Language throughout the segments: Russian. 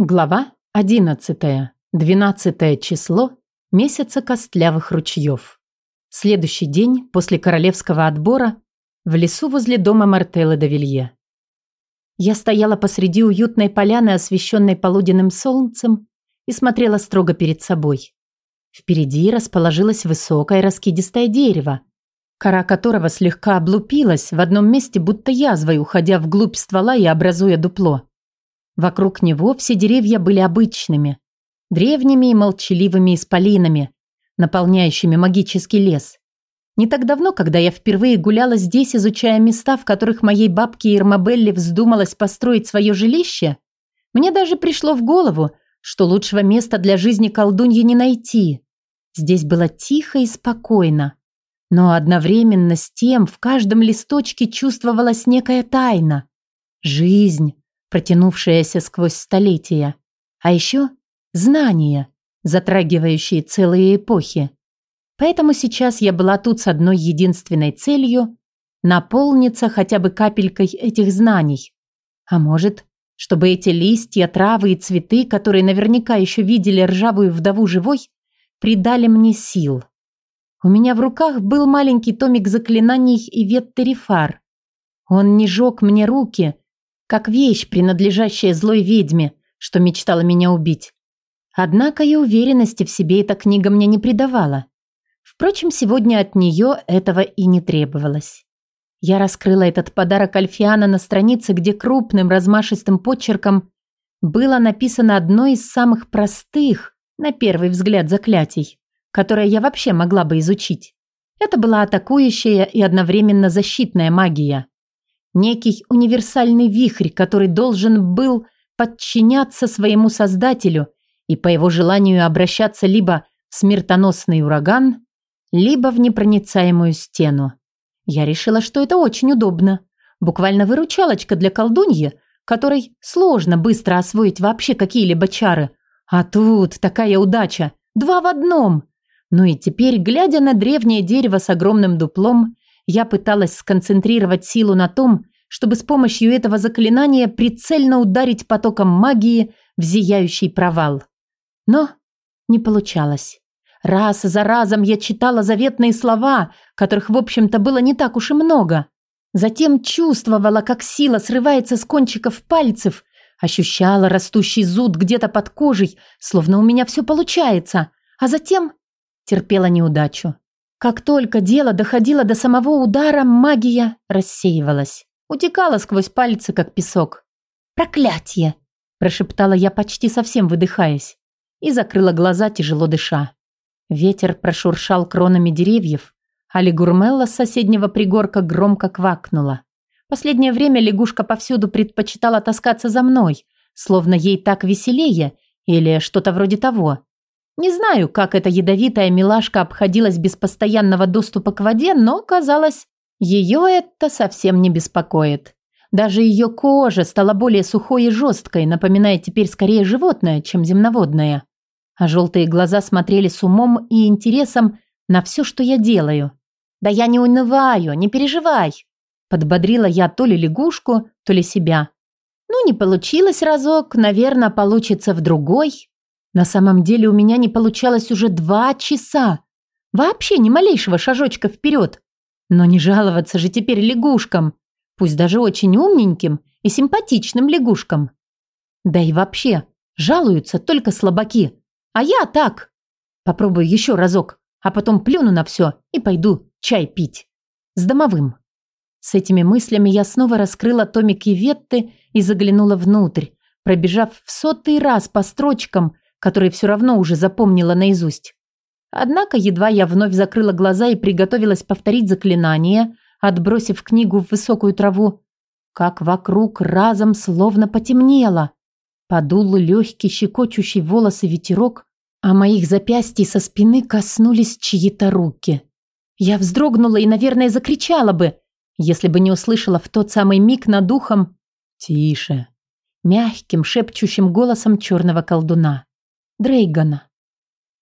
Глава 11. 12 число месяца костлявых ручьев. Следующий день после королевского отбора в лесу возле дома Мартеллы де Вилье. Я стояла посреди уютной поляны, освещенной полуденным солнцем, и смотрела строго перед собой. Впереди расположилось высокое раскидистое дерево, кора которого слегка облупилась в одном месте, будто язвой, уходя вглубь ствола и образуя дупло. Вокруг него все деревья были обычными, древними и молчаливыми исполинами, наполняющими магический лес. Не так давно, когда я впервые гуляла здесь, изучая места, в которых моей бабке Ирмабелле вздумалось построить свое жилище, мне даже пришло в голову, что лучшего места для жизни колдуньи не найти. Здесь было тихо и спокойно. Но одновременно с тем в каждом листочке чувствовалась некая тайна. Жизнь, протянувшаяся сквозь столетия. А еще знания, затрагивающие целые эпохи. Поэтому сейчас я была тут с одной единственной целью – наполниться хотя бы капелькой этих знаний. А может, чтобы эти листья, травы и цветы, которые наверняка еще видели ржавую вдову живой, придали мне сил. У меня в руках был маленький томик заклинаний и веттерифар. Он не жег мне руки – как вещь, принадлежащая злой ведьме, что мечтала меня убить. Однако и уверенности в себе эта книга мне не придавала. Впрочем, сегодня от нее этого и не требовалось. Я раскрыла этот подарок Альфиана на странице, где крупным размашистым почерком было написано одно из самых простых, на первый взгляд, заклятий, которое я вообще могла бы изучить. Это была атакующая и одновременно защитная магия некий универсальный вихрь, который должен был подчиняться своему создателю и по его желанию обращаться либо в смертоносный ураган, либо в непроницаемую стену. Я решила, что это очень удобно. Буквально выручалочка для колдуньи, которой сложно быстро освоить вообще какие-либо чары. А тут такая удача. Два в одном. Ну и теперь, глядя на древнее дерево с огромным дуплом, я пыталась сконцентрировать силу на том, чтобы с помощью этого заклинания прицельно ударить потоком магии в зияющий провал. Но не получалось. Раз за разом я читала заветные слова, которых, в общем-то, было не так уж и много. Затем чувствовала, как сила срывается с кончиков пальцев, ощущала растущий зуд где-то под кожей, словно у меня все получается, а затем терпела неудачу. Как только дело доходило до самого удара, магия рассеивалась. Утекала сквозь пальцы, как песок. «Проклятие!» – прошептала я, почти совсем выдыхаясь, и закрыла глаза, тяжело дыша. Ветер прошуршал кронами деревьев, а лягурмелла с соседнего пригорка громко квакнула. Последнее время лягушка повсюду предпочитала таскаться за мной, словно ей так веселее или что-то вроде того. Не знаю, как эта ядовитая милашка обходилась без постоянного доступа к воде, но, казалось, ее это совсем не беспокоит. Даже ее кожа стала более сухой и жесткой, напоминая теперь скорее животное, чем земноводное. А желтые глаза смотрели с умом и интересом на все, что я делаю. «Да я не унываю, не переживай!» Подбодрила я то ли лягушку, то ли себя. «Ну, не получилось разок, наверное, получится в другой». На самом деле у меня не получалось уже два часа. Вообще ни малейшего шажочка вперед. Но не жаловаться же теперь лягушкам, пусть даже очень умненьким и симпатичным лягушкам. Да и вообще, жалуются только слабаки. А я так. Попробую еще разок, а потом плюну на все и пойду чай пить. С домовым. С этими мыслями я снова раскрыла томик Иветты и заглянула внутрь, пробежав в сотый раз по строчкам, который все равно уже запомнила наизусть. Однако едва я вновь закрыла глаза и приготовилась повторить заклинание, отбросив книгу в высокую траву, как вокруг разом словно потемнело. Подул легкий щекочущий волосы ветерок, а моих запястий со спины коснулись чьи-то руки. Я вздрогнула и, наверное, закричала бы, если бы не услышала в тот самый миг над духом «Тише!» мягким шепчущим голосом черного колдуна. Дрейгана.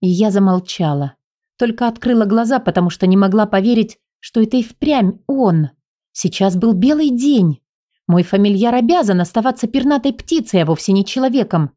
И я замолчала. Только открыла глаза, потому что не могла поверить, что это и впрямь он. Сейчас был белый день. Мой фамильяр обязан оставаться пернатой птицей, а вовсе не человеком.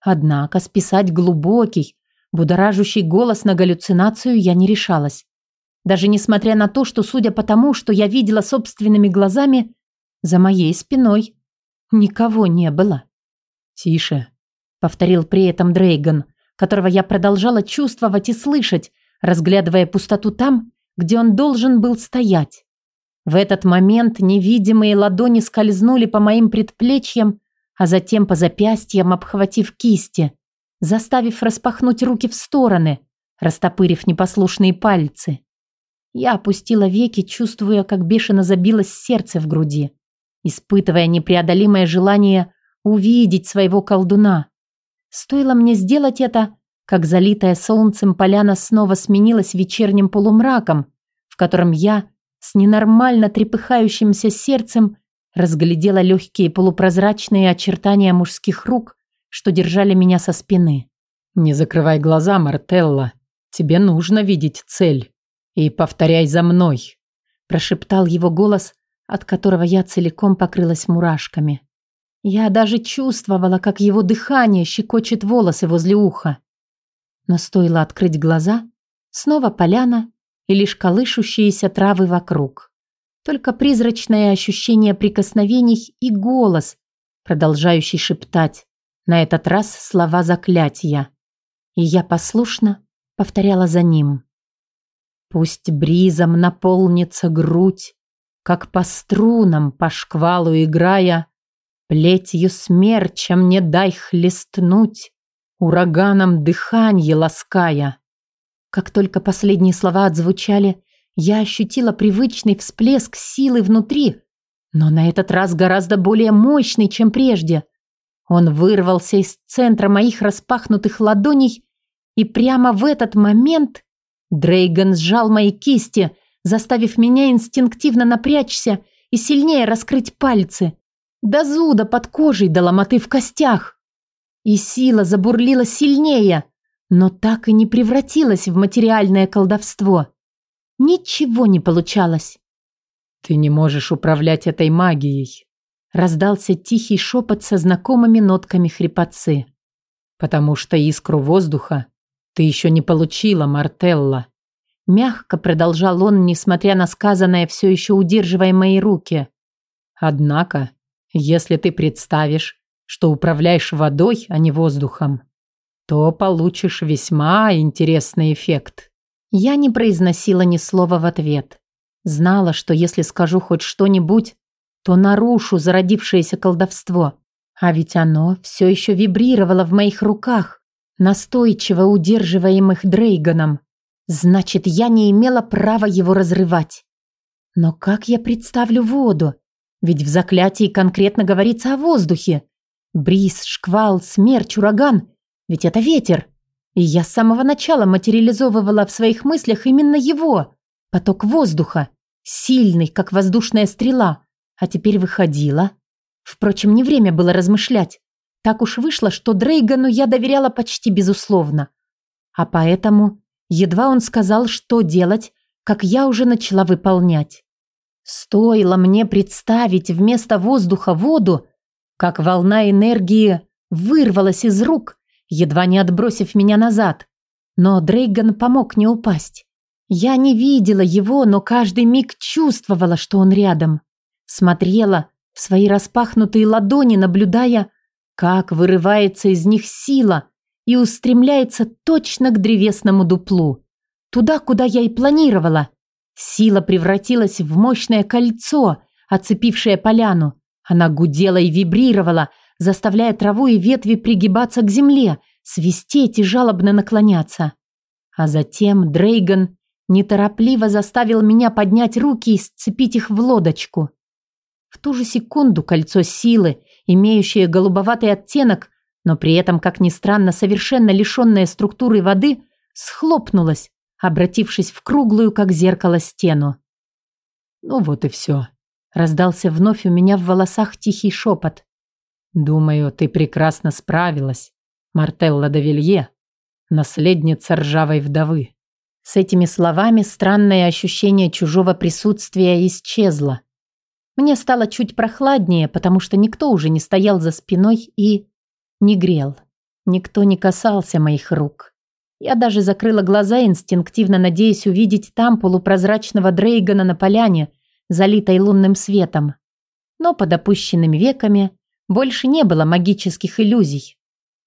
Однако списать глубокий, будоражащий голос на галлюцинацию я не решалась. Даже несмотря на то, что, судя по тому, что я видела собственными глазами, за моей спиной никого не было. «Тише», — повторил при этом Дрейган, которого я продолжала чувствовать и слышать, разглядывая пустоту там, где он должен был стоять. В этот момент невидимые ладони скользнули по моим предплечьям, а затем по запястьям, обхватив кисти, заставив распахнуть руки в стороны, растопырив непослушные пальцы. Я опустила веки, чувствуя, как бешено забилось сердце в груди, испытывая непреодолимое желание увидеть своего колдуна. Стоило мне сделать это, как залитая солнцем поляна снова сменилась вечерним полумраком, в котором я с ненормально трепыхающимся сердцем разглядела легкие полупрозрачные очертания мужских рук, что держали меня со спины. «Не закрывай глаза, Мартелла. Тебе нужно видеть цель. И повторяй за мной», – прошептал его голос, от которого я целиком покрылась мурашками. Я даже чувствовала, как его дыхание щекочет волосы возле уха. Но стоило открыть глаза, снова поляна и лишь колышущиеся травы вокруг. Только призрачное ощущение прикосновений и голос, продолжающий шептать, на этот раз слова заклятия. И я послушно повторяла за ним. Пусть бризом наполнится грудь, как по струнам, по шквалу играя, Плетью смерча мне дай хлестнуть, Ураганом дыханье лаская. Как только последние слова отзвучали, я ощутила привычный всплеск силы внутри, но на этот раз гораздо более мощный, чем прежде. Он вырвался из центра моих распахнутых ладоней, и прямо в этот момент Дрейган сжал мои кисти, заставив меня инстинктивно напрячься и сильнее раскрыть пальцы. До зуда под кожей, до ломоты в костях. И сила забурлила сильнее, но так и не превратилась в материальное колдовство. Ничего не получалось. «Ты не можешь управлять этой магией», — раздался тихий шепот со знакомыми нотками хрипотцы. «Потому что искру воздуха ты еще не получила, Мартелла». Мягко продолжал он, несмотря на сказанное, все еще удерживая мои руки. «Однако если ты представишь, что управляешь водой, а не воздухом, то получишь весьма интересный эффект. Я не произносила ни слова в ответ. Знала, что если скажу хоть что-нибудь, то нарушу зародившееся колдовство. А ведь оно все еще вибрировало в моих руках, настойчиво удерживаемых Дрейганом. Значит, я не имела права его разрывать. Но как я представлю воду? Ведь в заклятии конкретно говорится о воздухе. Бриз, шквал, смерч, ураган. Ведь это ветер. И я с самого начала материализовывала в своих мыслях именно его. Поток воздуха. Сильный, как воздушная стрела. А теперь выходила. Впрочем, не время было размышлять. Так уж вышло, что Дрейгану я доверяла почти безусловно. А поэтому, едва он сказал, что делать, как я уже начала выполнять. Стоило мне представить вместо воздуха воду, как волна энергии вырвалась из рук, едва не отбросив меня назад. Но Дрейган помог не упасть. Я не видела его, но каждый миг чувствовала, что он рядом. Смотрела в свои распахнутые ладони, наблюдая, как вырывается из них сила и устремляется точно к древесному дуплу. Туда, куда я и планировала – Сила превратилась в мощное кольцо, оцепившее поляну. Она гудела и вибрировала, заставляя траву и ветви пригибаться к земле, свистеть и жалобно наклоняться. А затем Дрейган неторопливо заставил меня поднять руки и сцепить их в лодочку. В ту же секунду кольцо силы, имеющее голубоватый оттенок, но при этом, как ни странно, совершенно лишенное структуры воды, схлопнулось, обратившись в круглую, как зеркало, стену. «Ну вот и все», — раздался вновь у меня в волосах тихий шепот. «Думаю, ты прекрасно справилась, Мартелла де Вилье, наследница ржавой вдовы». С этими словами странное ощущение чужого присутствия исчезло. Мне стало чуть прохладнее, потому что никто уже не стоял за спиной и не грел. Никто не касался моих рук. Я даже закрыла глаза, инстинктивно надеясь увидеть там полупрозрачного Дрейгана на поляне, залитой лунным светом. Но под опущенными веками больше не было магических иллюзий,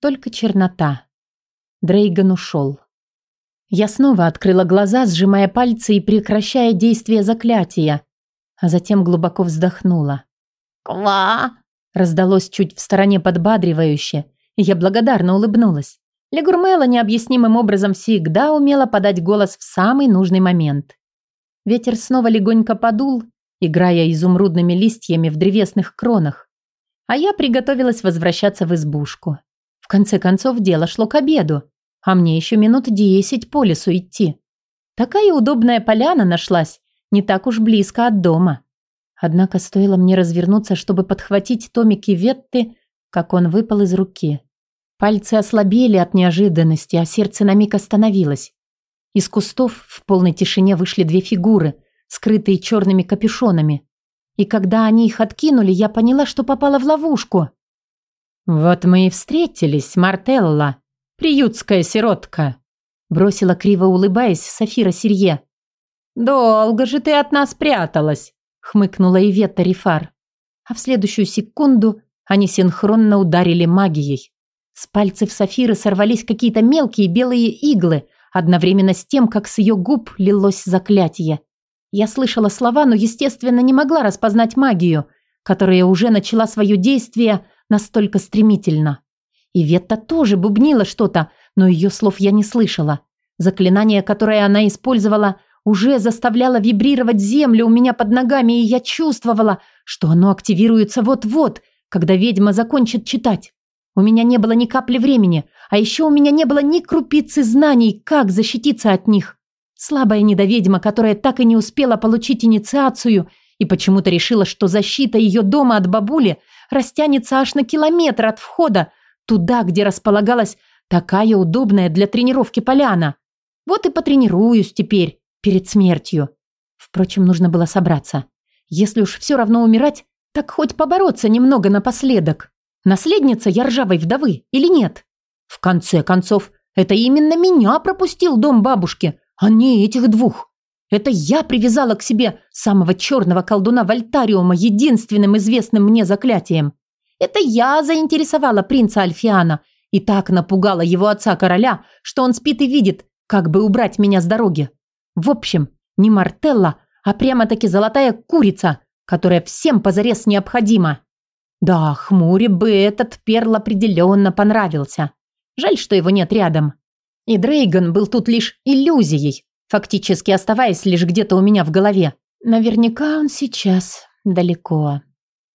только чернота. Дрейган ушел. Я снова открыла глаза, сжимая пальцы и прекращая действие заклятия, а затем глубоко вздохнула. «Ква!» раздалось чуть в стороне подбадривающе, и я благодарно улыбнулась. Легурмела необъяснимым образом всегда умела подать голос в самый нужный момент. Ветер снова легонько подул, играя изумрудными листьями в древесных кронах, а я приготовилась возвращаться в избушку. В конце концов, дело шло к обеду, а мне еще минут десять по лесу идти. Такая удобная поляна нашлась, не так уж близко от дома. Однако стоило мне развернуться, чтобы подхватить томики Ветты, как он выпал из руки. Пальцы ослабели от неожиданности, а сердце на миг остановилось. Из кустов в полной тишине вышли две фигуры, скрытые черными капюшонами. И когда они их откинули, я поняла, что попала в ловушку. «Вот мы и встретились, Мартелла, приютская сиротка», бросила криво улыбаясь Софира Сирье. «Долго же ты от нас пряталась», хмыкнула Иветта Рифар. А в следующую секунду они синхронно ударили магией. С пальцев Софиры сорвались какие-то мелкие белые иглы, одновременно с тем, как с ее губ лилось заклятие. Я слышала слова, но, естественно, не могла распознать магию, которая уже начала свое действие настолько стремительно. И Ветта тоже бубнила что-то, но ее слов я не слышала. Заклинание, которое она использовала, уже заставляло вибрировать землю у меня под ногами, и я чувствовала, что оно активируется вот-вот, когда ведьма закончит читать. У меня не было ни капли времени, а еще у меня не было ни крупицы знаний, как защититься от них. Слабая недоведьма, которая так и не успела получить инициацию и почему-то решила, что защита ее дома от бабули растянется аж на километр от входа, туда, где располагалась такая удобная для тренировки поляна. Вот и потренируюсь теперь, перед смертью. Впрочем, нужно было собраться. Если уж все равно умирать, так хоть побороться немного напоследок. Наследница я ржавой вдовы или нет? В конце концов, это именно меня пропустил дом бабушки, а не этих двух. Это я привязала к себе самого черного колдуна Вольтариума единственным известным мне заклятием. Это я заинтересовала принца Альфиана и так напугала его отца-короля, что он спит и видит, как бы убрать меня с дороги. В общем, не Мартелла, а прямо-таки золотая курица, которая всем позарез необходима. Да, хмуре бы этот перл определенно понравился. Жаль, что его нет рядом. И Дрейган был тут лишь иллюзией, фактически оставаясь лишь где-то у меня в голове. Наверняка он сейчас далеко.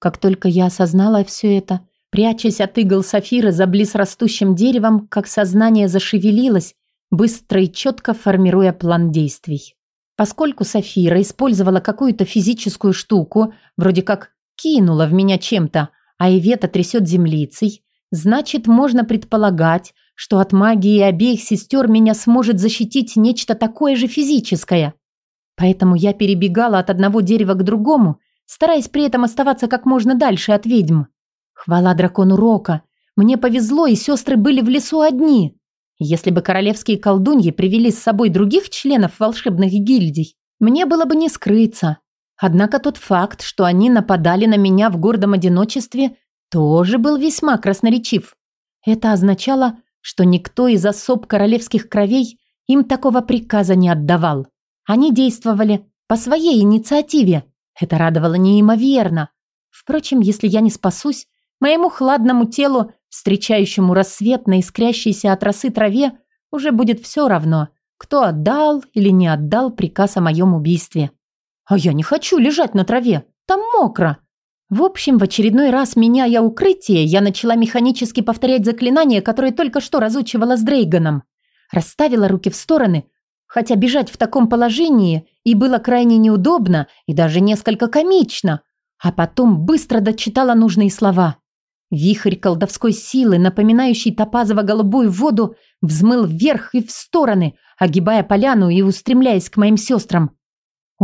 Как только я осознала все это, прячась от игл Сафира за близ растущим деревом, как сознание зашевелилось, быстро и четко формируя план действий. Поскольку Сафира использовала какую-то физическую штуку, вроде как кинула в меня чем-то, а Ивета трясет землицей, значит, можно предполагать, что от магии обеих сестер меня сможет защитить нечто такое же физическое. Поэтому я перебегала от одного дерева к другому, стараясь при этом оставаться как можно дальше от ведьм. Хвала дракону Рока. Мне повезло, и сестры были в лесу одни. Если бы королевские колдуньи привели с собой других членов волшебных гильдий, мне было бы не скрыться. Однако тот факт, что они нападали на меня в гордом одиночестве, тоже был весьма красноречив. Это означало, что никто из особ королевских кровей им такого приказа не отдавал. Они действовали по своей инициативе. Это радовало неимоверно. Впрочем, если я не спасусь, моему хладному телу, встречающему рассвет на искрящейся от росы траве, уже будет все равно, кто отдал или не отдал приказ о моем убийстве. А я не хочу лежать на траве. Там мокро. В общем, в очередной раз, меняя укрытие, я начала механически повторять заклинание, которое только что разучивала с Дрейганом. Расставила руки в стороны, хотя бежать в таком положении и было крайне неудобно и даже несколько комично. А потом быстро дочитала нужные слова. Вихрь колдовской силы, напоминающий топазово-голубую воду, взмыл вверх и в стороны, огибая поляну и устремляясь к моим сестрам.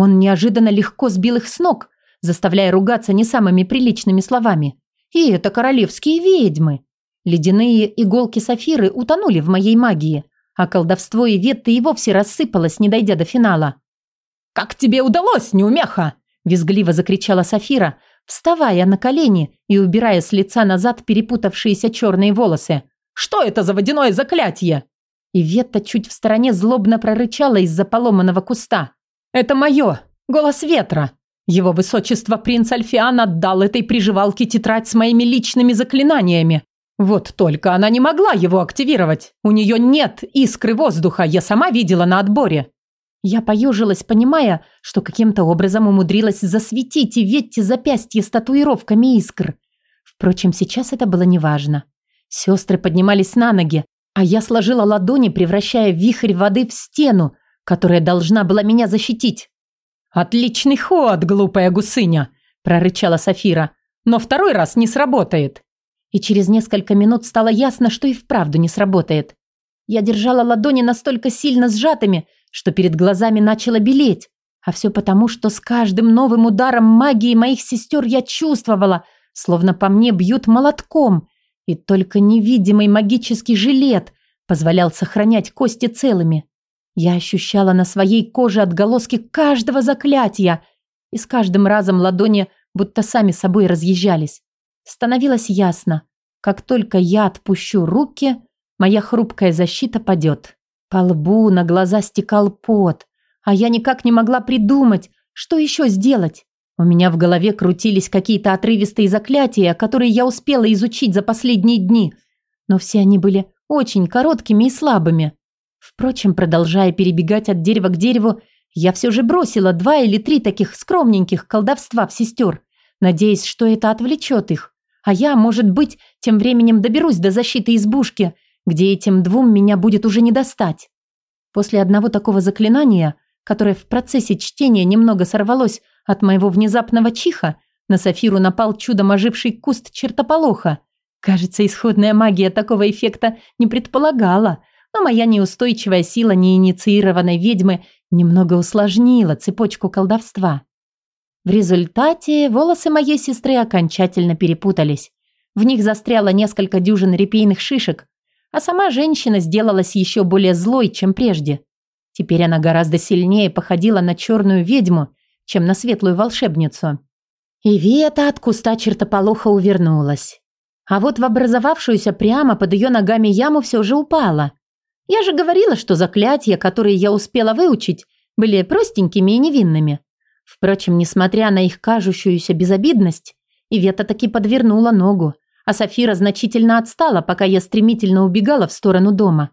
Он неожиданно легко сбил их с ног, заставляя ругаться не самыми приличными словами. И это королевские ведьмы. Ледяные иголки сафиры утонули в моей магии, а колдовство и ветты и вовсе рассыпалось, не дойдя до финала. «Как тебе удалось, неумеха?» – визгливо закричала Сафира, вставая на колени и убирая с лица назад перепутавшиеся черные волосы. «Что это за водяное заклятие?» И Ветта чуть в стороне злобно прорычала из-за поломанного куста. «Это мое! Голос ветра! Его высочество принц Альфиан отдал этой приживалке тетрадь с моими личными заклинаниями. Вот только она не могла его активировать. У нее нет искры воздуха, я сама видела на отборе». Я поежилась, понимая, что каким-то образом умудрилась засветить и ветти запястье с татуировками искр. Впрочем, сейчас это было неважно. Сестры поднимались на ноги, а я сложила ладони, превращая вихрь воды в стену, которая должна была меня защитить. «Отличный ход, глупая гусыня!» – прорычала Сафира. «Но второй раз не сработает!» И через несколько минут стало ясно, что и вправду не сработает. Я держала ладони настолько сильно сжатыми, что перед глазами начало белеть. А все потому, что с каждым новым ударом магии моих сестер я чувствовала, словно по мне бьют молотком. И только невидимый магический жилет позволял сохранять кости целыми. Я ощущала на своей коже отголоски каждого заклятия, и с каждым разом ладони будто сами собой разъезжались. Становилось ясно, как только я отпущу руки, моя хрупкая защита падет. По лбу на глаза стекал пот, а я никак не могла придумать, что еще сделать. У меня в голове крутились какие-то отрывистые заклятия, которые я успела изучить за последние дни, но все они были очень короткими и слабыми. Впрочем, продолжая перебегать от дерева к дереву, я все же бросила два или три таких скромненьких колдовства в сестер, надеясь, что это отвлечет их. А я, может быть, тем временем доберусь до защиты избушки – где этим двум меня будет уже не достать. После одного такого заклинания, которое в процессе чтения немного сорвалось от моего внезапного чиха, на Сафиру напал чудом оживший куст чертополоха. Кажется, исходная магия такого эффекта не предполагала, но моя неустойчивая сила неинициированной ведьмы немного усложнила цепочку колдовства. В результате волосы моей сестры окончательно перепутались. В них застряло несколько дюжин репейных шишек, а сама женщина сделалась еще более злой, чем прежде. Теперь она гораздо сильнее походила на черную ведьму, чем на светлую волшебницу. И Вета от куста чертополоха увернулась. А вот в образовавшуюся прямо под ее ногами яму все же упала. Я же говорила, что заклятия, которые я успела выучить, были простенькими и невинными. Впрочем, несмотря на их кажущуюся безобидность, Ивета таки подвернула ногу, а Софира значительно отстала, пока я стремительно убегала в сторону дома.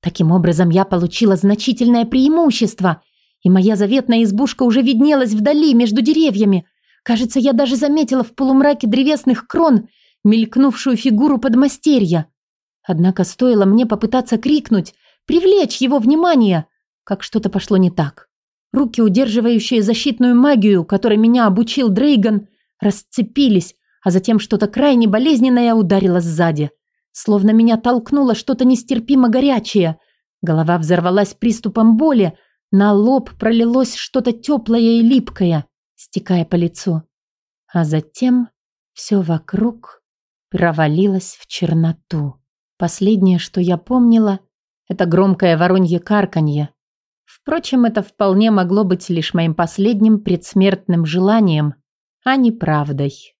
Таким образом, я получила значительное преимущество, и моя заветная избушка уже виднелась вдали между деревьями. Кажется, я даже заметила в полумраке древесных крон мелькнувшую фигуру подмастерья. Однако стоило мне попытаться крикнуть, привлечь его внимание, как что-то пошло не так. Руки, удерживающие защитную магию, которой меня обучил Дрейган, расцепились, а затем что-то крайне болезненное ударило сзади. Словно меня толкнуло что-то нестерпимо горячее. Голова взорвалась приступом боли, на лоб пролилось что-то теплое и липкое, стекая по лицу. А затем все вокруг провалилось в черноту. Последнее, что я помнила, это громкое воронье карканье. Впрочем, это вполне могло быть лишь моим последним предсмертным желанием, а не правдой.